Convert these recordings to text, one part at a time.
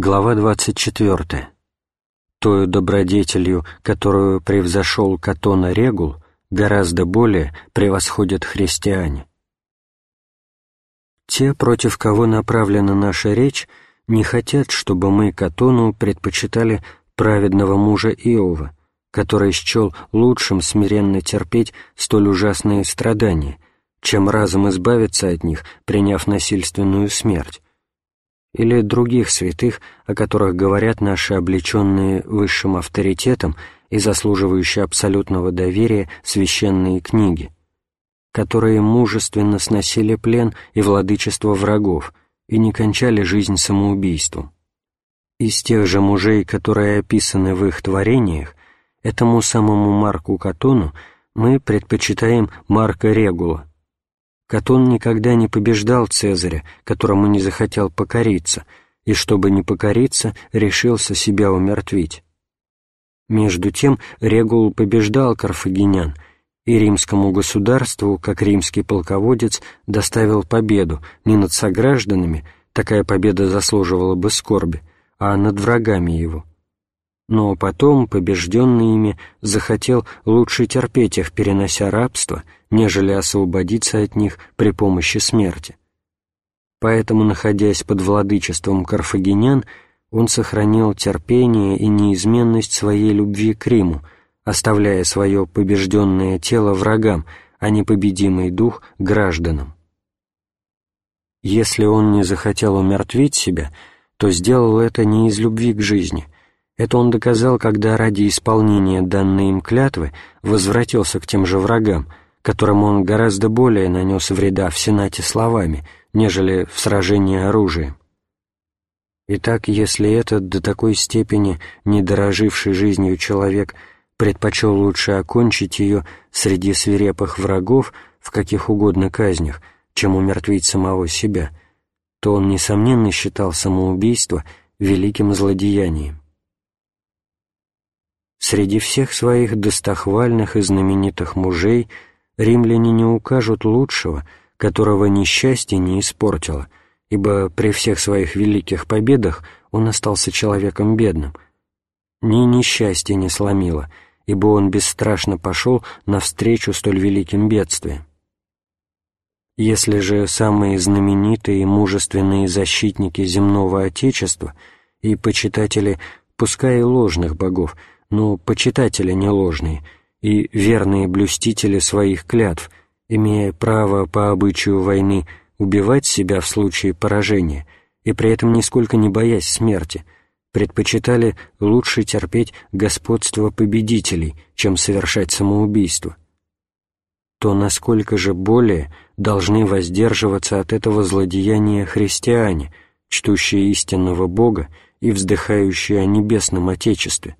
Глава 24. Тою добродетелью, которую превзошел Катона Регул, гораздо более превосходят христиане. Те, против кого направлена наша речь, не хотят, чтобы мы Катону предпочитали праведного мужа Иова, который счел лучшим смиренно терпеть столь ужасные страдания, чем разом избавиться от них, приняв насильственную смерть, или других святых, о которых говорят наши облеченные высшим авторитетом и заслуживающие абсолютного доверия священные книги, которые мужественно сносили плен и владычество врагов и не кончали жизнь самоубийством. Из тех же мужей, которые описаны в их творениях, этому самому Марку Катону мы предпочитаем Марка Регула, Катон никогда не побеждал Цезаря, которому не захотел покориться, и, чтобы не покориться, решился себя умертвить. Между тем Регул побеждал карфагенян, и римскому государству, как римский полководец, доставил победу не над согражданами, такая победа заслуживала бы скорби, а над врагами его но потом, побежденный ими, захотел лучше терпеть их, перенося рабство, нежели освободиться от них при помощи смерти. Поэтому, находясь под владычеством карфагенян, он сохранил терпение и неизменность своей любви к Риму, оставляя свое побежденное тело врагам, а непобедимый дух — гражданам. Если он не захотел умертвить себя, то сделал это не из любви к жизни — это он доказал, когда ради исполнения данной им клятвы возвратился к тем же врагам, которым он гораздо более нанес вреда в Сенате словами, нежели в сражении оружием. Итак, если этот до такой степени недороживший жизнью человек предпочел лучше окончить ее среди свирепых врагов в каких угодно казнях, чем умертвить самого себя, то он, несомненно, считал самоубийство великим злодеянием. Среди всех своих достохвальных и знаменитых мужей римляне не укажут лучшего, которого несчастье не испортило, ибо при всех своих великих победах он остался человеком бедным. Ни несчастье не сломило, ибо он бесстрашно пошел навстречу столь великим бедствиям. Если же самые знаменитые и мужественные защитники земного Отечества и почитатели, пускай и ложных богов, но почитатели не ложные и верные блюстители своих клятв, имея право по обычаю войны убивать себя в случае поражения и при этом нисколько не боясь смерти, предпочитали лучше терпеть господство победителей, чем совершать самоубийство, то насколько же более должны воздерживаться от этого злодеяния христиане, чтущие истинного Бога и вздыхающие о небесном Отечестве,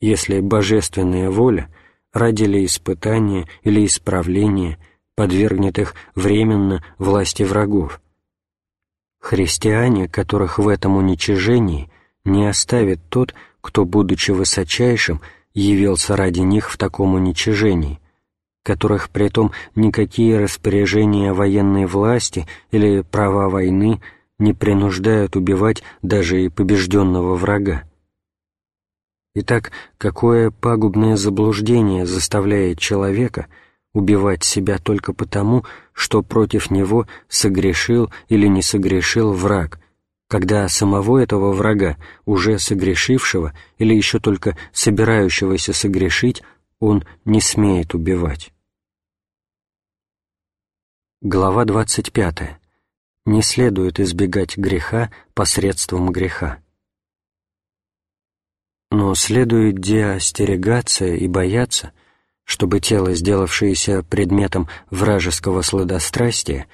если божественная воля ради ли испытания или исправления подвергнет их временно власти врагов. Христиане, которых в этом уничижении не оставит тот, кто, будучи высочайшим, явился ради них в таком уничижении, которых при том никакие распоряжения военной власти или права войны не принуждают убивать даже и побежденного врага. Итак, какое пагубное заблуждение заставляет человека убивать себя только потому, что против него согрешил или не согрешил враг, когда самого этого врага, уже согрешившего или еще только собирающегося согрешить, он не смеет убивать. Глава 25. Не следует избегать греха посредством греха но следует деостерегаться и бояться, чтобы тело, сделавшееся предметом вражеского сладострастия,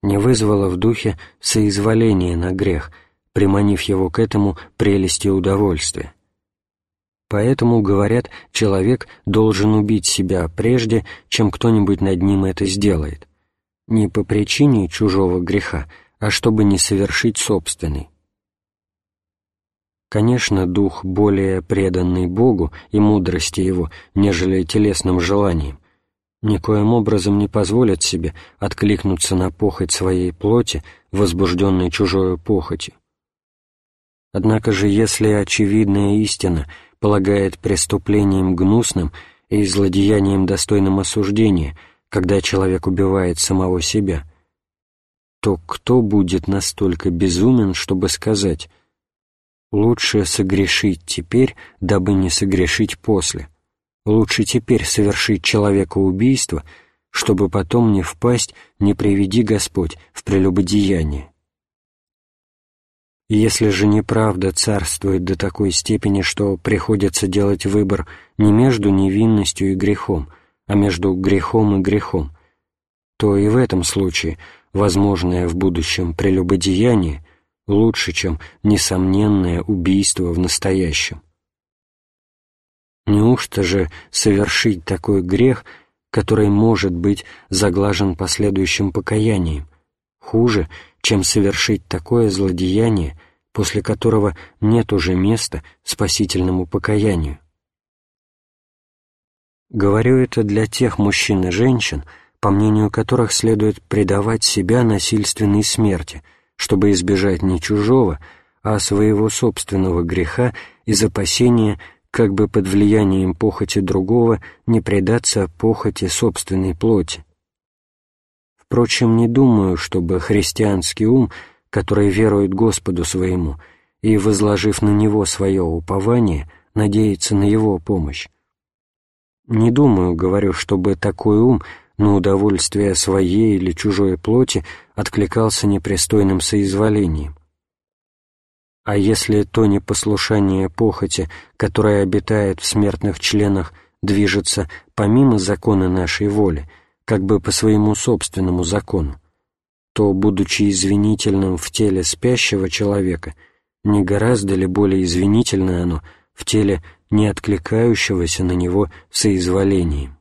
не вызвало в духе соизволения на грех, приманив его к этому прелести удовольствия. Поэтому, говорят, человек должен убить себя прежде, чем кто-нибудь над ним это сделает, не по причине чужого греха, а чтобы не совершить собственный. Конечно, дух, более преданный Богу и мудрости Его, нежели телесным желаниям, никоим образом не позволит себе откликнуться на похоть своей плоти, возбужденной чужою похотью. Однако же, если очевидная истина полагает преступлением гнусным и злодеянием достойным осуждения, когда человек убивает самого себя, то кто будет настолько безумен, чтобы сказать «лучше согрешить теперь, дабы не согрешить после», лучше теперь совершить человекоубийство, чтобы потом не впасть, не приведи Господь в прелюбодеяние. Если же неправда царствует до такой степени, что приходится делать выбор не между невинностью и грехом, а между грехом и грехом, то и в этом случае возможное в будущем прелюбодеяние лучше, чем несомненное убийство в настоящем. Неужто же совершить такой грех, который может быть заглажен последующим покаянием, хуже, чем совершить такое злодеяние, после которого нет уже места спасительному покаянию. Говорю это для тех мужчин и женщин, по мнению которых следует предавать себя насильственной смерти, чтобы избежать не чужого, а своего собственного греха из опасения, как бы под влиянием похоти другого не предаться похоти собственной плоти. Впрочем, не думаю, чтобы христианский ум, который верует Господу своему и, возложив на Него свое упование, надеется на Его помощь. Не думаю, говорю, чтобы такой ум на удовольствие своей или чужой плоти откликался непристойным соизволением. А если то непослушание похоти, которое обитает в смертных членах, движется помимо закона нашей воли — как бы по своему собственному закону, то, будучи извинительным в теле спящего человека, не гораздо ли более извинительно оно в теле не откликающегося на него соизволением?